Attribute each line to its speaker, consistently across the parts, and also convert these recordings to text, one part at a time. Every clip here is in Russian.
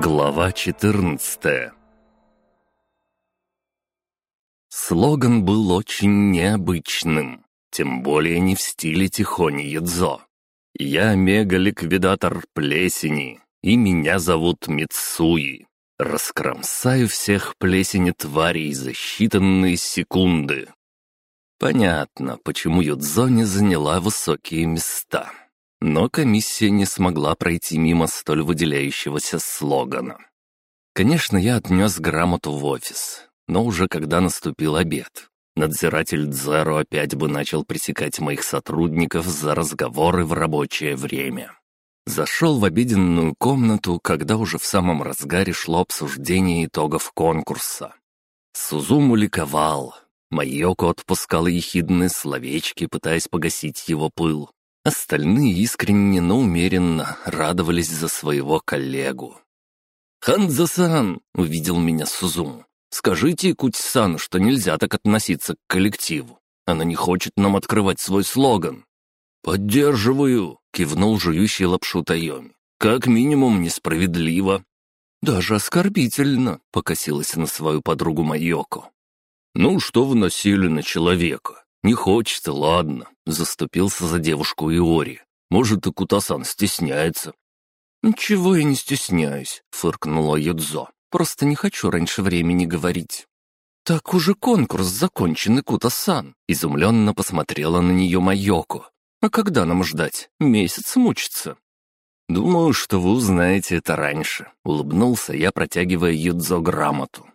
Speaker 1: Глава 14 Слоган был очень необычным, тем более не в стиле Тихони Ядзо. «Я мега-ликвидатор плесени, и меня зовут Мицуи. Раскромсаю всех плесени тварей за считанные секунды». Понятно, почему Юдзо не заняла высокие места. Но комиссия не смогла пройти мимо столь выделяющегося слогана. Конечно, я отнес грамоту в офис, но уже когда наступил обед. Надзиратель Дзеро опять бы начал пресекать моих сотрудников за разговоры в рабочее время. Зашел в обеденную комнату, когда уже в самом разгаре шло обсуждение итогов конкурса. Сузуму ликовал. Майоко отпускала ехидные словечки, пытаясь погасить его пыл. Остальные искренне, но умеренно радовались за своего коллегу. «Ханзасан!» — увидел меня Сузуму. «Скажите Куть-сан, что нельзя так относиться к коллективу. Она не хочет нам открывать свой слоган». «Поддерживаю!» — кивнул жующий лапшу Тайоми. «Как минимум несправедливо». «Даже оскорбительно», — покосилась на свою подругу Майоко. «Ну, что вы насели на человека? «Не хочется, ладно», — заступился за девушку Иори. «Может, и Кутасан стесняется». «Ничего я не стесняюсь», — фыркнула Юдзо. «Просто не хочу раньше времени говорить». «Так уже конкурс закончен, и Кутасан», — изумленно посмотрела на нее Майоко. «А когда нам ждать? Месяц мучиться». «Думаю, что вы узнаете это раньше», — улыбнулся я, протягивая Юдзо грамоту.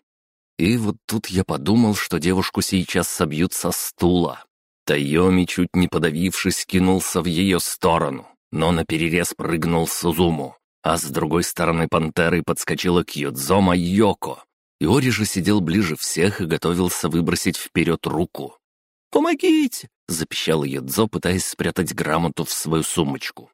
Speaker 1: И вот тут я подумал, что девушку сейчас собьют со стула. Тайоми, чуть не подавившись, кинулся в ее сторону, но наперерез прыгнул Сузуму, а с другой стороны пантеры подскочила к Йодзо Майоко. Иори же сидел ближе всех и готовился выбросить вперед руку. «Помогите!» — запищал Йодзо, пытаясь спрятать грамоту в свою сумочку.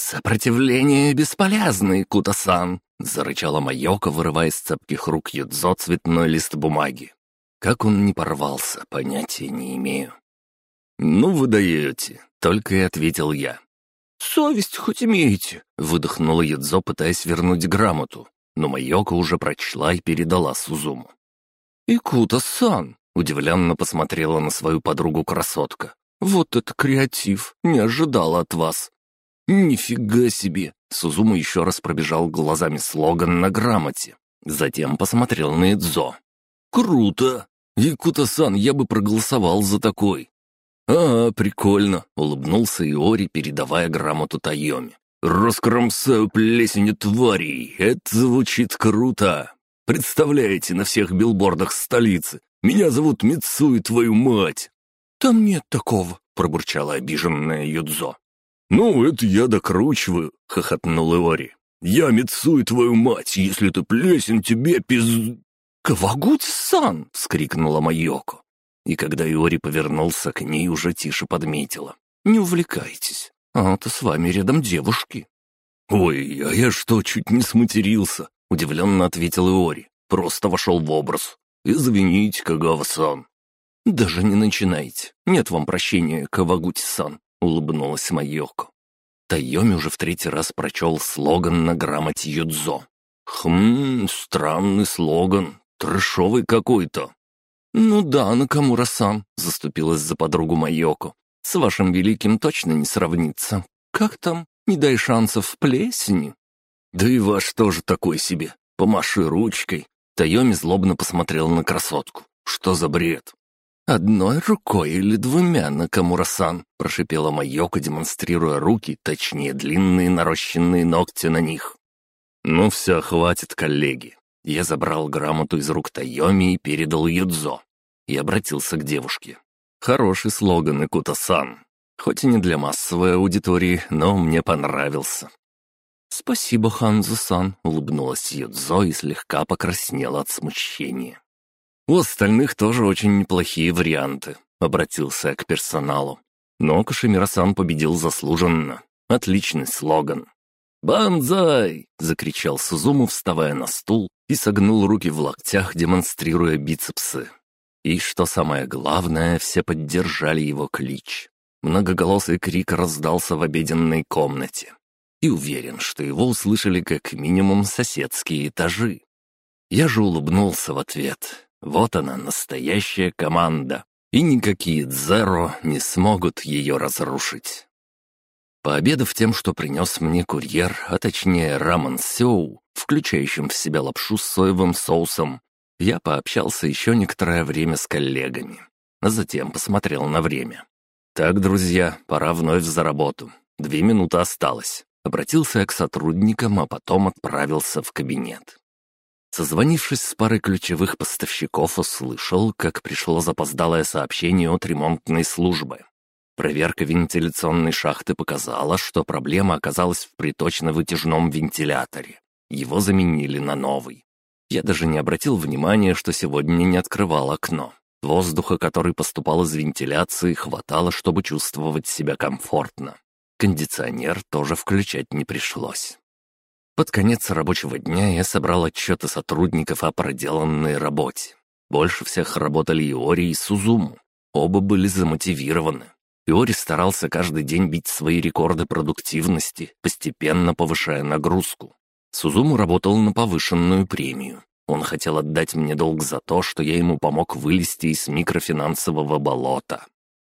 Speaker 1: «Сопротивление бесполезно, Кутасан!» — зарычала Майока, вырывая из цепких рук Юдзо цветной лист бумаги. Как он не порвался, понятия не имею. «Ну вы даете», — только и ответил я. «Совесть хоть имеете», — выдохнула Юдзо, пытаясь вернуть грамоту, но Майока уже прочла и передала Сузуму. «Икута-сан», — удивленно посмотрела на свою подругу-красотка. «Вот это креатив, не ожидала от вас». «Нифига себе!» Сузума еще раз пробежал глазами слоган на грамоте. Затем посмотрел на Идзо. «Круто! Якута-сан, я бы проголосовал за такой!» «А, прикольно!» — улыбнулся Иори, передавая грамоту Тайоми. «Раскромсаю плесень тварей! Это звучит круто! Представляете, на всех билбордах столицы! Меня зовут Мицуи, твою мать!» «Там нет такого!» — пробурчала обиженная Юдзо. «Ну, это я докручиваю», — хохотнул Иори. «Я Мицуй твою мать, если ты плесень, тебе пиз...» «Кавагути-сан!» — вскрикнула Майоко. И когда Иори повернулся к ней, уже тише подметила. «Не увлекайтесь, а-то с вами рядом девушки». «Ой, а я что, чуть не сматерился?» — удивленно ответил Иори. «Просто вошел в образ. Извините, Кагава-сан». «Даже не начинайте. Нет вам прощения, Кавагути-сан. — улыбнулась Майоко. Тайоми уже в третий раз прочел слоган на грамоте Юдзо. «Хм, странный слоган, трэшовый какой-то». «Ну да, Накамура-сан», — заступилась за подругу Майоко. «С вашим великим точно не сравнится. Как там? Не дай шансов в плесени». «Да и ваш тоже такой себе. Помаши ручкой». Тайоми злобно посмотрел на красотку. «Что за бред?» «Одной рукой или двумя, Накамура-сан», — прошипела Майока, демонстрируя руки, точнее, длинные нарощенные ногти на них. «Ну все, хватит, коллеги». Я забрал грамоту из рук Тайоми и передал Юдзо. И обратился к девушке. «Хороший слоган, Икута-сан. Хоть и не для массовой аудитории, но мне понравился». «Спасибо, Ханзу-сан», — улыбнулась Юдзо и слегка покраснела от смущения. У остальных тоже очень неплохие варианты», — обратился к персоналу. Но Кашемирасан победил заслуженно. Отличный слоган. «Банзай!» — закричал Сузуму, вставая на стул и согнул руки в локтях, демонстрируя бицепсы. И, что самое главное, все поддержали его клич. Многоголосый крик раздался в обеденной комнате. и уверен, что его услышали как минимум соседские этажи. Я же улыбнулся в ответ. Вот она, настоящая команда, и никакие дзеро не смогут ее разрушить. Пообедав тем, что принес мне курьер, а точнее рамен сеу, включающим в себя лапшу с соевым соусом, я пообщался еще некоторое время с коллегами, а затем посмотрел на время. «Так, друзья, пора вновь за работу. Две минуты осталось». Обратился я к сотрудникам, а потом отправился в кабинет. Созвонившись с парой ключевых поставщиков, услышал, как пришло запоздалое сообщение от ремонтной службы. Проверка вентиляционной шахты показала, что проблема оказалась в приточно-вытяжном вентиляторе. Его заменили на новый. Я даже не обратил внимания, что сегодня не открывал окно. Воздуха, который поступал из вентиляции, хватало, чтобы чувствовать себя комфортно. Кондиционер тоже включать не пришлось. Под конец рабочего дня я собрал отчеты сотрудников о проделанной работе. Больше всех работали Иори и Сузуму. Оба были замотивированы. Иори старался каждый день бить свои рекорды продуктивности, постепенно повышая нагрузку. Сузуму работал на повышенную премию. Он хотел отдать мне долг за то, что я ему помог вылезти из микрофинансового болота.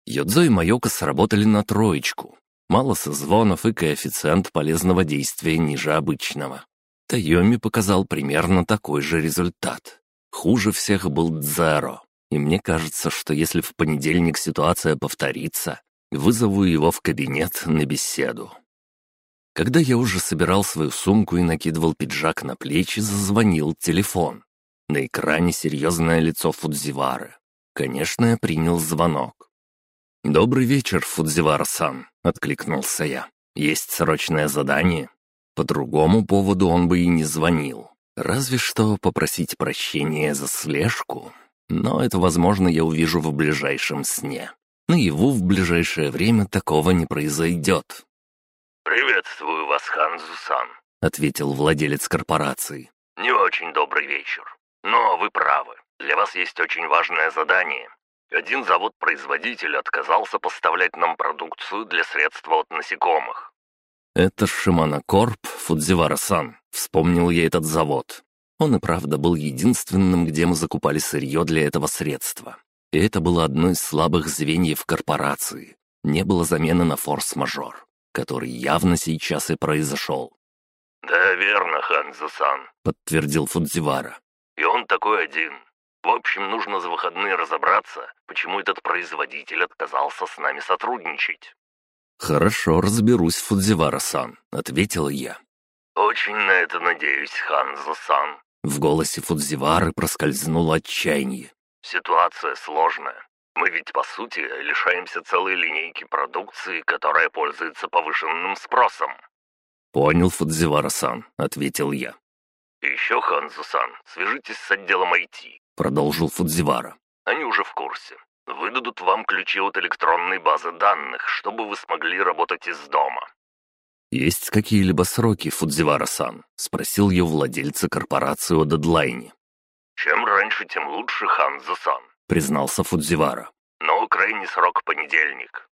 Speaker 1: Йодзо и Майока сработали на троечку. Мало созвонов и коэффициент полезного действия ниже обычного. Тайоми показал примерно такой же результат. Хуже всех был Дзеро. И мне кажется, что если в понедельник ситуация повторится, вызову его в кабинет на беседу. Когда я уже собирал свою сумку и накидывал пиджак на плечи, зазвонил телефон. На экране серьезное лицо Фудзивары. Конечно, я принял звонок. «Добрый вечер, Фудзивара-сан», — откликнулся я. «Есть срочное задание?» По другому поводу он бы и не звонил. Разве что попросить прощения за слежку. Но это, возможно, я увижу в ближайшем сне. Наяву в ближайшее время такого не произойдет.
Speaker 2: «Приветствую вас, Ханзу-сан», —
Speaker 1: ответил владелец корпорации.
Speaker 2: «Не очень добрый вечер. Но вы правы. Для вас есть очень важное задание. Один завод-производитель отказался поставлять нам продукцию для средства от насекомых».
Speaker 1: «Это Шимана Корп, Фудзивара-сан», — вспомнил я этот завод. Он и правда был единственным, где мы закупали сырье для этого средства. И это было одно из слабых звеньев корпорации. Не было замены на форс-мажор который явно сейчас и произошел.
Speaker 2: «Да, верно, Ханзо-сан», —
Speaker 1: подтвердил Фудзивара.
Speaker 2: «И он такой один. В общем, нужно за выходные разобраться, почему этот производитель отказался с нами сотрудничать».
Speaker 1: «Хорошо, разберусь, Фудзивара-сан», — ответил я.
Speaker 2: «Очень на это надеюсь, Ханзо-сан».
Speaker 1: В голосе Фудзивары проскользнуло отчаяние.
Speaker 2: «Ситуация сложная. Мы ведь, по сути, лишаемся целой линейки продукции, которая пользуется повышенным спросом».
Speaker 1: «Понял, Фудзивара-сан», — ответил я.
Speaker 2: «Еще, Ханзу-сан, свяжитесь с отделом IT», —
Speaker 1: продолжил Фудзивара.
Speaker 2: «Они уже в курсе. Выдадут вам ключи от электронной базы данных, чтобы вы смогли работать из дома».
Speaker 1: «Есть какие-либо сроки, Фудзивара-сан?» — спросил я владельца корпорации о дедлайне.
Speaker 2: «Чем раньше, тем лучше, Ханзо-сан
Speaker 1: признался Фудзивара.
Speaker 2: «Но крайний срок понедельник».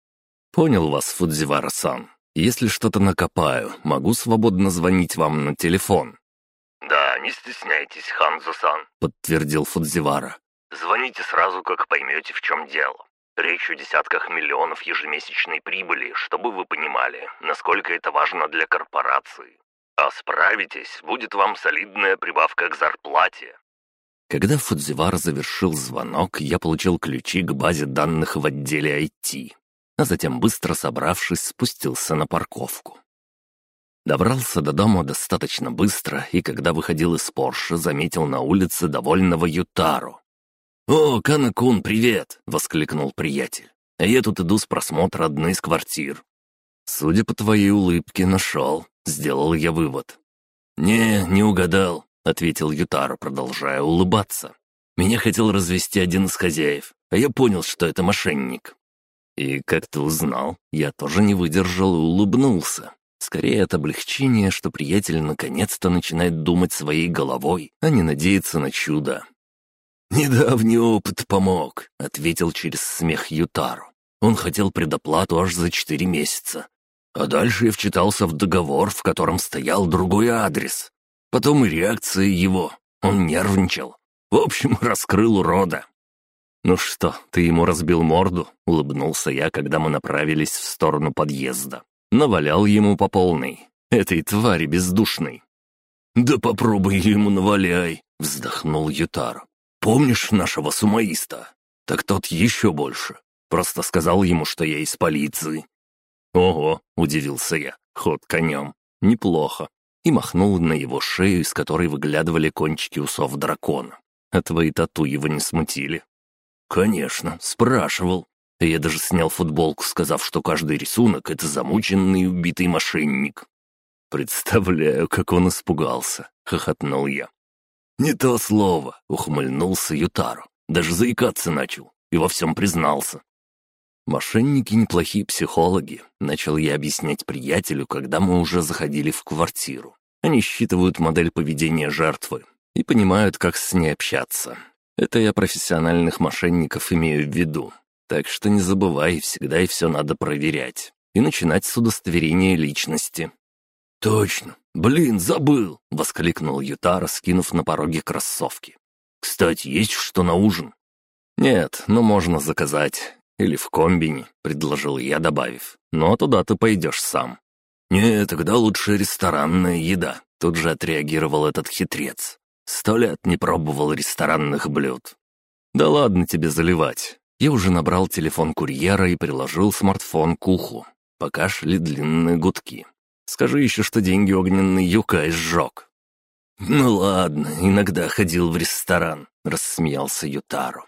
Speaker 1: «Понял вас, Фудзивара-сан. Если что-то накопаю, могу свободно звонить вам на телефон».
Speaker 2: «Да, не стесняйтесь, Ханзо-сан», —
Speaker 1: подтвердил Фудзивара.
Speaker 2: «Звоните сразу, как поймете, в чем дело. Речь о десятках миллионов ежемесячной прибыли, чтобы вы понимали, насколько это важно для корпорации. А справитесь, будет вам солидная прибавка к зарплате.
Speaker 1: Когда Фудзивар завершил звонок, я получил ключи к базе данных в отделе IT, а затем, быстро собравшись, спустился на парковку. Добрался до дома достаточно быстро, и когда выходил из Порше, заметил на улице довольного Ютару. «О, Канакун, привет!» — воскликнул приятель. «А я тут иду с просмотра одной из квартир». «Судя по твоей улыбке, нашел», — сделал я вывод. «Не, не угадал. — ответил Ютаро, продолжая улыбаться. «Меня хотел развести один из хозяев, а я понял, что это мошенник». «И как ты узнал?» Я тоже не выдержал и улыбнулся. Скорее от облегчения, что приятель наконец-то начинает думать своей головой, а не надеяться на чудо. «Недавний опыт помог», — ответил через смех Ютару. Он хотел предоплату аж за четыре месяца.
Speaker 2: А дальше я вчитался в договор, в котором стоял другой адрес. Потом и реакция его. Он нервничал. В общем, раскрыл урода.
Speaker 1: «Ну что, ты ему разбил морду?» — улыбнулся я, когда мы направились в сторону подъезда. Навалял ему по полной. Этой твари бездушной.
Speaker 2: «Да попробуй ему наваляй», — вздохнул Ютар. «Помнишь нашего сумаиста? Так тот еще больше. Просто сказал ему, что я из полиции».
Speaker 1: «Ого», — удивился я, — «ход конем. Неплохо». И махнул на его шею, из которой выглядывали кончики усов дракона. А твои тату его не смутили.
Speaker 2: «Конечно, спрашивал. Я даже снял футболку, сказав, что каждый рисунок — это замученный убитый мошенник».
Speaker 1: «Представляю, как он испугался», — хохотнул я.
Speaker 2: «Не то слово», — ухмыльнулся Ютару. Даже заикаться начал и во всем признался.
Speaker 1: «Мошенники неплохие психологи», — начал я объяснять приятелю, когда мы уже заходили в квартиру. Они считывают модель поведения жертвы и понимают, как с ней общаться. Это я профессиональных мошенников имею в виду. Так что не забывай, всегда и все надо проверять. И начинать с удостоверения личности.
Speaker 2: «Точно! Блин, забыл!» — воскликнул Ютара, скинув на пороге кроссовки. «Кстати, есть что на ужин?»
Speaker 1: «Нет, но можно заказать. Или в комбине», — предложил я, добавив. «Но туда ты пойдешь сам».
Speaker 2: «Не, тогда лучше ресторанная еда», — тут же отреагировал этот хитрец. «Сто лет не пробовал ресторанных блюд».
Speaker 1: «Да ладно тебе заливать». Я уже набрал телефон курьера и приложил смартфон к уху. Пока шли длинные гудки. Скажи еще, что деньги огненный юка сжег».
Speaker 2: «Ну ладно, иногда ходил в ресторан», — рассмеялся Ютару.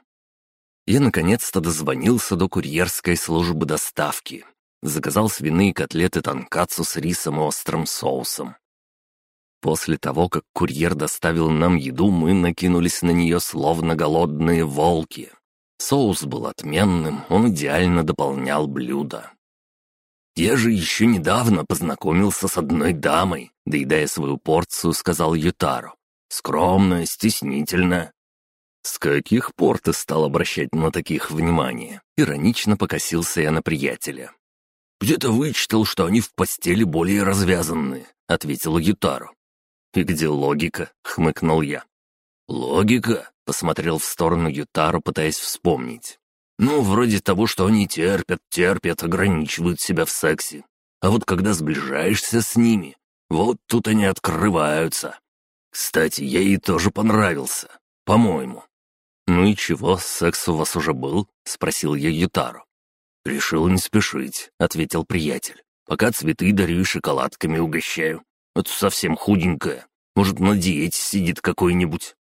Speaker 1: Я наконец-то дозвонился до курьерской службы доставки. Заказал свиные котлеты тонкацу с рисом и острым соусом. После того, как курьер доставил нам еду, мы накинулись на нее словно голодные волки. Соус был отменным, он идеально дополнял блюдо.
Speaker 2: «Я же еще недавно познакомился с одной дамой», — доедая свою порцию, сказал Ютару. «Скромная, стеснительная».
Speaker 1: «С каких пор ты стал обращать на таких внимание?» Иронично покосился я на приятеля.
Speaker 2: «Где-то вычитал, что они в постели более развязанные», — ответил Ютару.
Speaker 1: «И где логика?» — хмыкнул я.
Speaker 2: «Логика?» — посмотрел в сторону Ютару, пытаясь вспомнить. Ну, вроде того, что они терпят, терпят, ограничивают себя в сексе. А вот когда сближаешься с ними, вот тут они открываются. Кстати, я ей тоже понравился, по-моему.
Speaker 1: «Ну и чего, секс у вас уже был?» — спросил я Ютару.
Speaker 2: «Решил не спешить», — ответил приятель. «Пока цветы дарю и шоколадками угощаю. Это совсем худенькая. Может, на диете сидит какой-нибудь».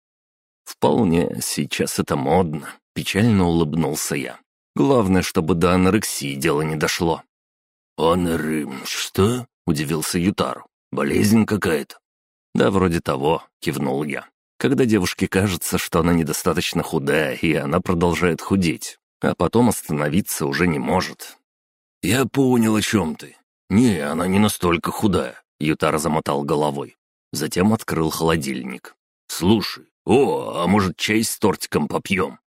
Speaker 1: «Вполне, сейчас это модно. Печально улыбнулся я. Главное, чтобы до анорексии дело не дошло.
Speaker 2: «Анорым, что?» — удивился Ютару. «Болезнь какая-то?»
Speaker 1: «Да, вроде того», — кивнул я. «Когда девушке кажется, что она недостаточно худая, и она продолжает худеть, а потом остановиться уже не может».
Speaker 2: «Я понял, о чем ты. Не, она не настолько худая», — Ютар замотал головой. Затем открыл холодильник. «Слушай, о, а может чай с тортиком попьем?»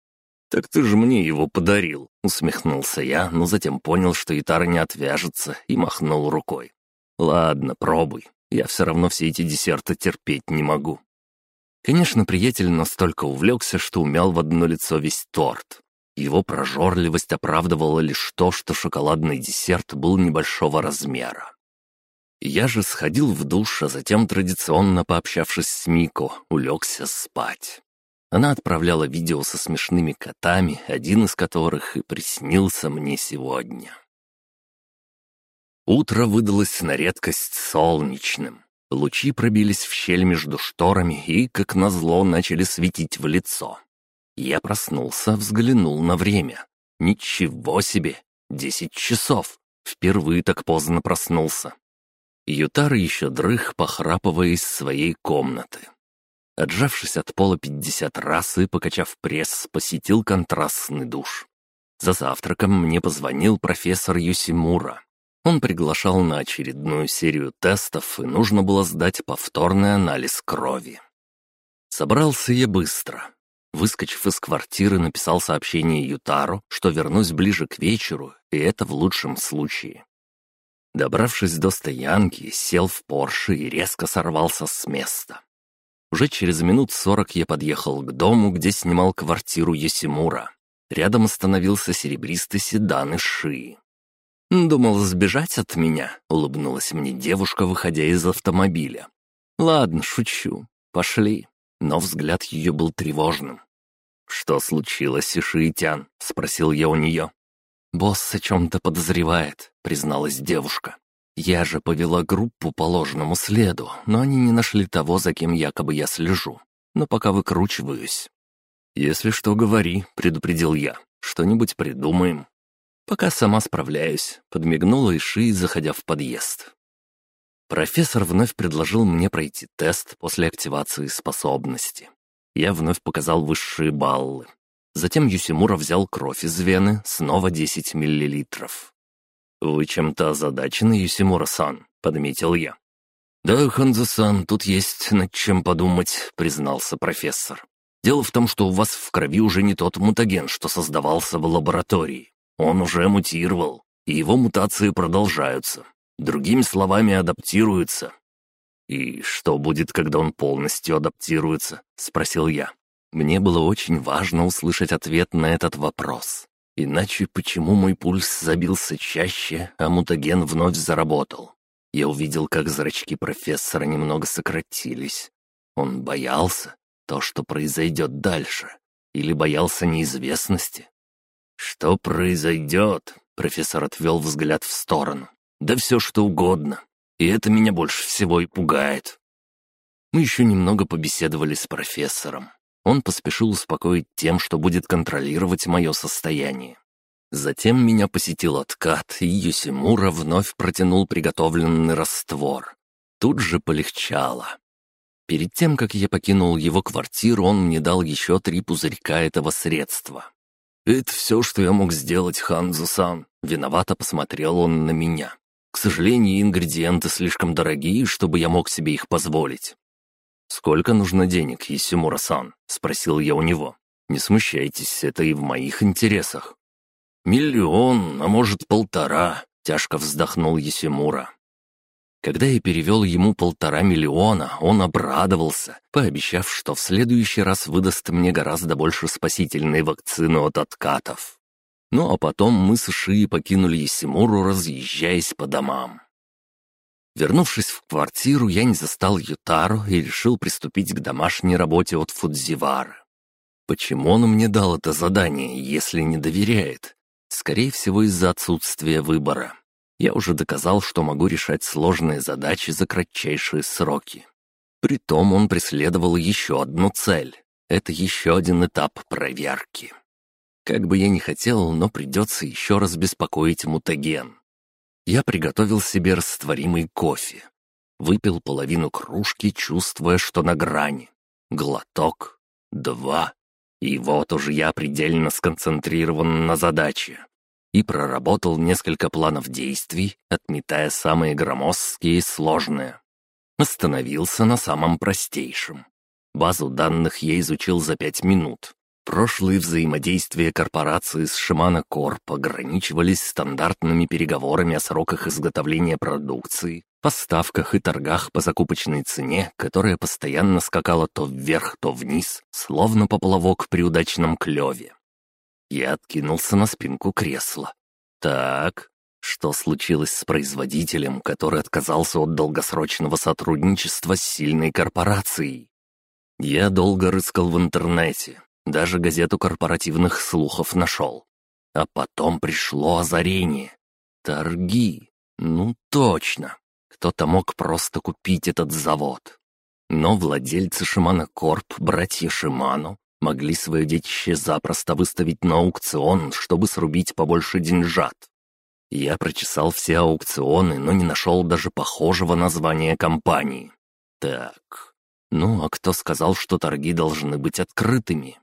Speaker 1: «Так ты же мне его подарил», — усмехнулся я, но затем понял, что гитара не отвяжется, и махнул рукой. «Ладно, пробуй. Я все равно все эти десерты терпеть не могу». Конечно, приятель настолько увлекся, что умял в одно лицо весь торт. Его прожорливость оправдывала лишь то, что шоколадный десерт был небольшого размера. Я же сходил в душ, а затем, традиционно пообщавшись с Мико, улегся спать. Она отправляла видео со смешными котами, один из которых и приснился мне сегодня. Утро выдалось на редкость солнечным. Лучи пробились в щель между шторами и, как назло, начали светить в лицо. Я проснулся, взглянул на время. Ничего себе! Десять часов! Впервые так поздно проснулся. Ютар еще дрых, похрапывая из своей комнаты. Отжавшись от пола пятьдесят раз и покачав пресс, посетил контрастный душ. За завтраком мне позвонил профессор Юсимура. Он приглашал на очередную серию тестов, и нужно было сдать повторный анализ крови. Собрался я быстро. Выскочив из квартиры, написал сообщение Ютару, что вернусь ближе к вечеру, и это в лучшем случае. Добравшись до стоянки, сел в Порше и резко сорвался с места. Уже через минут сорок я подъехал к дому, где снимал квартиру Йосимура. Рядом остановился серебристый седан из шии. «Думал сбежать от меня», — улыбнулась мне девушка, выходя из автомобиля. «Ладно, шучу. Пошли». Но взгляд ее был тревожным. «Что случилось, Ишиитян?» — спросил я у нее. «Босс о чем-то подозревает», — призналась девушка. «Я же повела группу по ложному следу, но они не нашли того, за кем якобы я слежу. Но пока выкручиваюсь». «Если что, говори», — предупредил я. «Что-нибудь придумаем». «Пока сама справляюсь», — подмигнула Иши, заходя в подъезд. Профессор вновь предложил мне пройти тест после активации способности. Я вновь показал высшие баллы. Затем Юсимура взял кровь из вены, снова 10 миллилитров. «Вы чем-то озадачены, Юсимура-сан», — подметил я. «Да, Ханзо-сан, тут есть над чем подумать», — признался профессор. «Дело в том, что у вас в крови уже не тот мутаген, что создавался в лаборатории. Он уже мутировал, и его мутации продолжаются. Другими словами, адаптируется». «И что будет, когда он полностью адаптируется?» — спросил я. Мне было очень важно услышать ответ на этот вопрос. Иначе почему мой пульс забился чаще, а мутаген вновь заработал? Я увидел, как зрачки профессора немного сократились. Он боялся то, что произойдет дальше, или боялся неизвестности. «Что произойдет?» — профессор отвел взгляд в сторону. «Да все что угодно. И это меня больше всего и пугает». Мы еще немного побеседовали с профессором. Он поспешил успокоить тем, что будет контролировать мое состояние. Затем меня посетил откат, и Юсимура вновь протянул приготовленный раствор. Тут же полегчало. Перед тем, как я покинул его квартиру, он мне дал еще три пузырька этого средства. «Это все, что я мог сделать, Ханзу-сан», — виновато посмотрел он на меня. «К сожалению, ингредиенты слишком дорогие, чтобы я мог себе их позволить. «Сколько нужно денег, Исимура-сан?» — спросил я у него. «Не смущайтесь, это и в моих интересах». «Миллион, а может, полтора», — тяжко вздохнул Есимура. Когда я перевел ему полтора миллиона, он обрадовался, пообещав, что в следующий раз выдаст мне гораздо больше спасительной вакцины от откатов. Ну а потом мы с Иши покинули Есимуру, разъезжаясь по домам. Вернувшись в квартиру, я не застал Ютару и решил приступить к домашней работе от Фудзивары. Почему он мне дал это задание, если не доверяет? Скорее всего, из-за отсутствия выбора. Я уже доказал, что могу решать сложные задачи за кратчайшие сроки. Притом он преследовал еще одну цель. Это еще один этап проверки. Как бы я ни хотел, но придется еще раз беспокоить мутаген. Я приготовил себе растворимый кофе. Выпил половину кружки, чувствуя, что на грани. Глоток, два. И вот уже я предельно сконцентрирован на задаче. И проработал несколько планов действий, отметая самые громоздкие и сложные. Остановился на самом простейшем. Базу данных я изучил за пять минут. Прошлые взаимодействия корпорации с Шимана Корп ограничивались стандартными переговорами о сроках изготовления продукции, поставках и торгах по закупочной цене, которая постоянно скакала то вверх, то вниз, словно поплавок при удачном клеве. Я откинулся на спинку кресла. Так, что случилось с производителем, который отказался от долгосрочного сотрудничества с сильной корпорацией? Я долго рыскал в интернете, даже газету корпоративных слухов нашел. А потом пришло озарение. Торги. Ну точно. Кто-то мог просто купить этот завод. Но владельцы Шимана Корп, братья Шиману, могли свое детище запросто выставить на аукцион, чтобы срубить побольше деньжат. Я прочесал все аукционы, но не нашел даже похожего названия компании. Так, ну а кто сказал, что торги должны быть открытыми?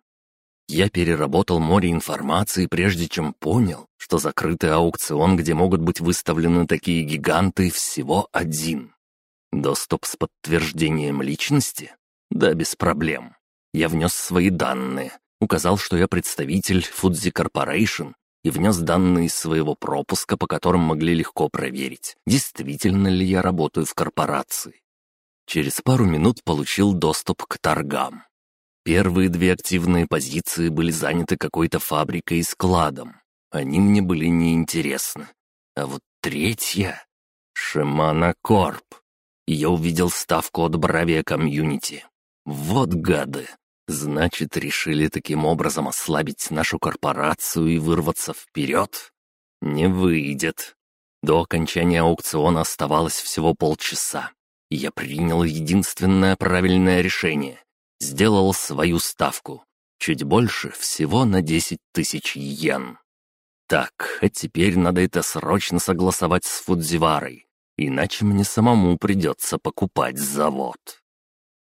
Speaker 1: Я переработал море информации, прежде чем понял, что закрытый аукцион, где могут быть выставлены такие гиганты, всего один. Доступ с подтверждением личности? Да, без проблем. Я внес свои данные, указал, что я представитель Фудзи Корпорейшн, и внес данные из своего пропуска, по которым могли легко проверить, действительно ли я работаю в корпорации. Через пару минут получил доступ к торгам. Первые две активные позиции были заняты какой-то фабрикой и складом. Они мне были неинтересны. А вот третья — Шимана Корп. Я увидел ставку от Бравия Комьюнити. Вот гады. Значит, решили таким образом ослабить нашу корпорацию и вырваться вперед? Не выйдет. До окончания аукциона оставалось всего полчаса. я принял единственное правильное решение. Сделал свою ставку. Чуть больше, всего на 10 тысяч йен. Так, а теперь надо это срочно согласовать с Фудзиварой, иначе мне самому придется покупать завод.